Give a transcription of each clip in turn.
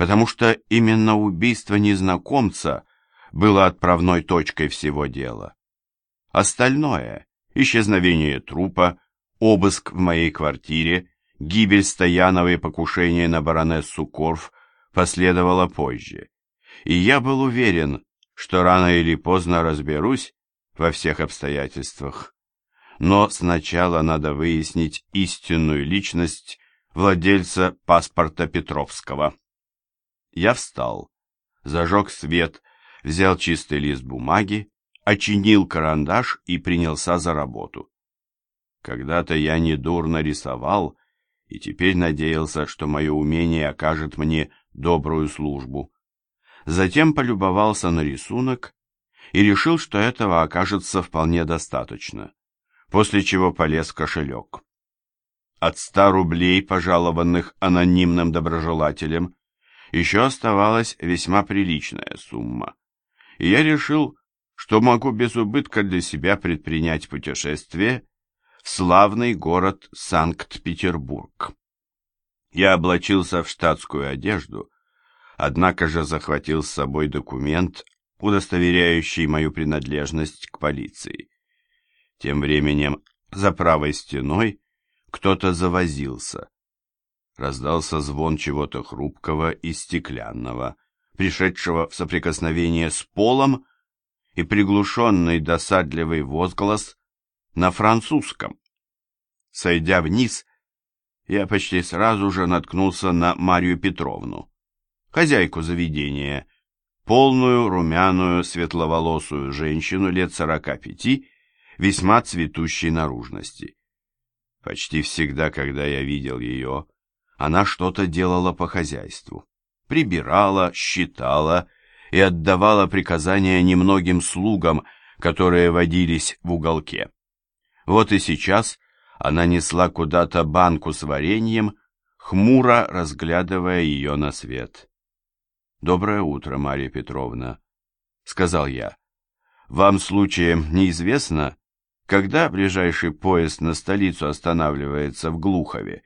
потому что именно убийство незнакомца было отправной точкой всего дела. Остальное – исчезновение трупа, обыск в моей квартире, гибель Стоянова и покушение на баронессу Корф последовало позже. И я был уверен, что рано или поздно разберусь во всех обстоятельствах. Но сначала надо выяснить истинную личность владельца паспорта Петровского. Я встал, зажег свет, взял чистый лист бумаги, очинил карандаш и принялся за работу. Когда-то я недурно рисовал и теперь надеялся, что мое умение окажет мне добрую службу. Затем полюбовался на рисунок и решил, что этого окажется вполне достаточно, после чего полез в кошелек. От ста рублей, пожалованных анонимным доброжелателем, еще оставалась весьма приличная сумма, и я решил, что могу без убытка для себя предпринять путешествие в славный город Санкт-Петербург. Я облачился в штатскую одежду, однако же захватил с собой документ, удостоверяющий мою принадлежность к полиции. Тем временем за правой стеной кто-то завозился. Раздался звон чего-то хрупкого и стеклянного, пришедшего в соприкосновение с полом, и приглушенный досадливый возглас на французском. Сойдя вниз, я почти сразу же наткнулся на Марию Петровну, хозяйку заведения, полную, румяную, светловолосую женщину лет сорока пяти, весьма цветущей наружности. Почти всегда, когда я видел ее, она что-то делала по хозяйству, прибирала, считала и отдавала приказания немногим слугам, которые водились в уголке. Вот и сейчас она несла куда-то банку с вареньем, хмуро разглядывая ее на свет. «Доброе утро, Марья Петровна», — сказал я. «Вам случаем неизвестно, когда ближайший поезд на столицу останавливается в Глухове?»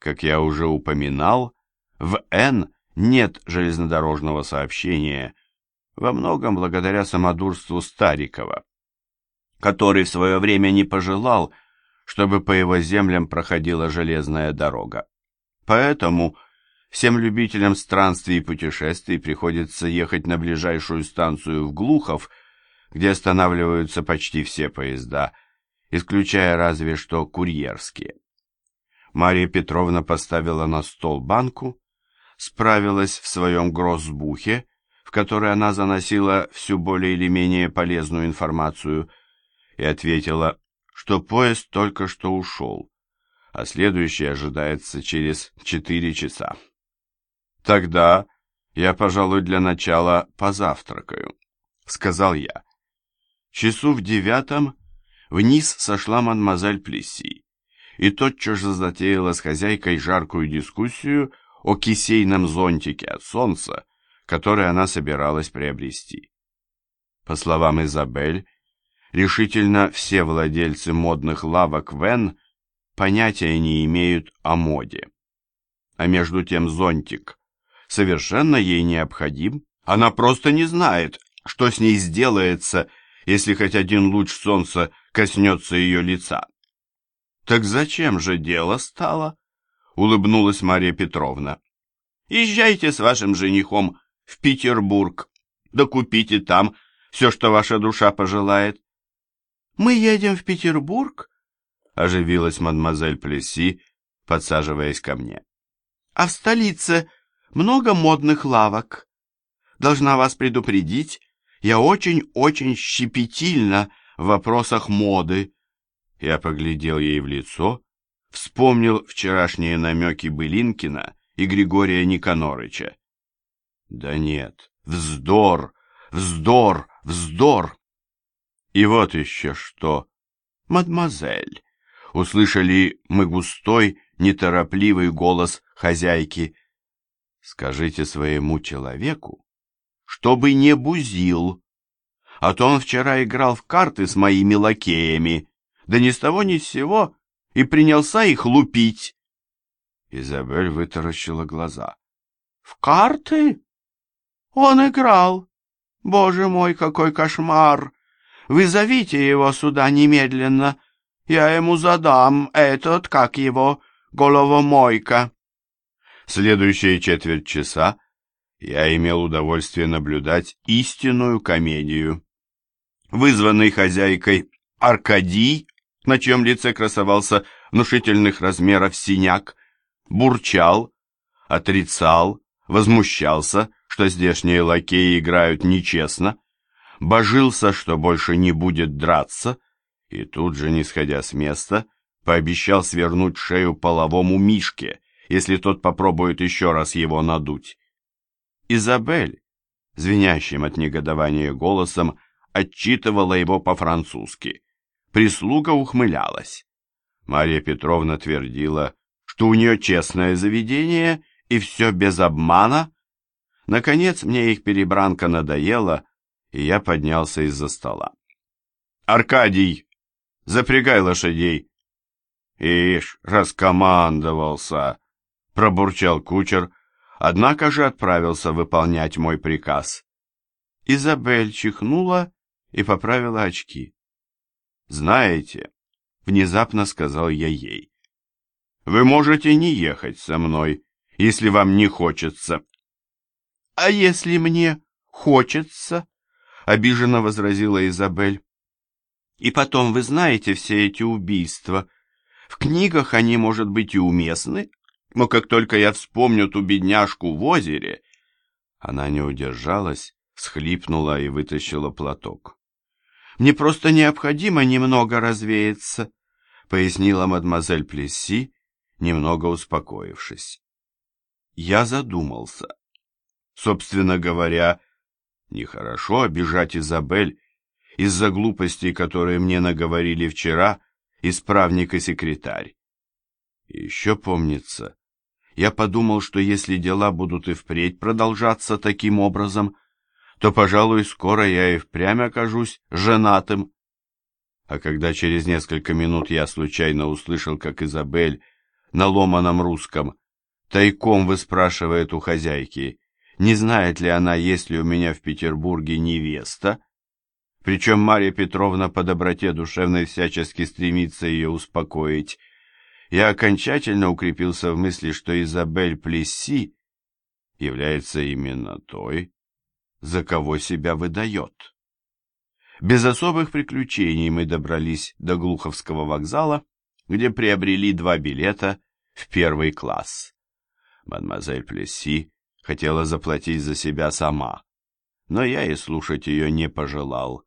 Как я уже упоминал, в Н нет железнодорожного сообщения, во многом благодаря самодурству Старикова, который в свое время не пожелал, чтобы по его землям проходила железная дорога. Поэтому Всем любителям странствий и путешествий приходится ехать на ближайшую станцию в Глухов, где останавливаются почти все поезда, исключая разве что курьерские. Мария Петровна поставила на стол банку, справилась в своем гроссбухе, в который она заносила всю более или менее полезную информацию, и ответила, что поезд только что ушел, а следующий ожидается через четыре часа. Тогда я, пожалуй, для начала позавтракаю, сказал я. Часу в девятом вниз сошла мадемуазель Плесси и тотчас же затеяла с хозяйкой жаркую дискуссию о кисейном зонтике от солнца, который она собиралась приобрести. По словам Изабель, решительно все владельцы модных лавок Вен понятия не имеют о моде. А между тем зонтик совершенно ей необходим. Она просто не знает, что с ней сделается, если хоть один луч солнца коснется ее лица. «Так зачем же дело стало?» — улыбнулась Мария Петровна. «Езжайте с вашим женихом в Петербург, да купите там все, что ваша душа пожелает». «Мы едем в Петербург?» — оживилась мадемуазель Плеси, подсаживаясь ко мне. «А в столице много модных лавок. Должна вас предупредить, я очень-очень щепетильна в вопросах моды. Я поглядел ей в лицо, вспомнил вчерашние намеки Былинкина и Григория Никонорыча. Да нет, вздор, вздор, вздор. И вот еще что, мадемуазель, услышали мы густой, неторопливый голос хозяйки. Скажите своему человеку, чтобы не бузил, а то он вчера играл в карты с моими лакеями, да ни с того ни с сего, и принялся их лупить. Изабель вытаращила глаза. В карты? Он играл. Боже мой, какой кошмар! Вы зовите его сюда немедленно. Я ему задам этот, как его, головомойка. Следующие четверть часа я имел удовольствие наблюдать истинную комедию. Вызванный хозяйкой Аркадий, на чьем лице красовался внушительных размеров синяк, бурчал, отрицал, возмущался, что здешние лакеи играют нечестно, божился, что больше не будет драться, и тут же, не сходя с места, пообещал свернуть шею половому мишке, если тот попробует еще раз его надуть. Изабель, звенящим от негодования голосом, отчитывала его по-французски. Прислуга ухмылялась. Марья Петровна твердила, что у нее честное заведение и все без обмана. Наконец мне их перебранка надоела, и я поднялся из-за стола. «Аркадий, запрягай лошадей!» «Ишь, раскомандовался!» — пробурчал кучер, однако же отправился выполнять мой приказ. Изабель чихнула и поправила очки. «Знаете», — внезапно сказал я ей, — «вы можете не ехать со мной, если вам не хочется». «А если мне хочется?» — обиженно возразила Изабель. «И потом, вы знаете все эти убийства. В книгах они, может быть, и уместны, но как только я вспомню ту бедняжку в озере...» Она не удержалась, схлипнула и вытащила платок. «Мне просто необходимо немного развеяться», — пояснила мадемуазель Плесси, немного успокоившись. Я задумался. Собственно говоря, нехорошо обижать Изабель из-за глупостей, которые мне наговорили вчера исправник и секретарь. И еще помнится, я подумал, что если дела будут и впредь продолжаться таким образом, то, пожалуй, скоро я и впрямь окажусь женатым. А когда через несколько минут я случайно услышал, как Изабель на ломаном русском тайком выспрашивает у хозяйки, не знает ли она, есть ли у меня в Петербурге невеста, причем Марья Петровна по доброте душевной всячески стремится ее успокоить, я окончательно укрепился в мысли, что Изабель Плесси является именно той, за кого себя выдает. Без особых приключений мы добрались до Глуховского вокзала, где приобрели два билета в первый класс. Мадемуазель Плесси хотела заплатить за себя сама, но я и слушать ее не пожелал.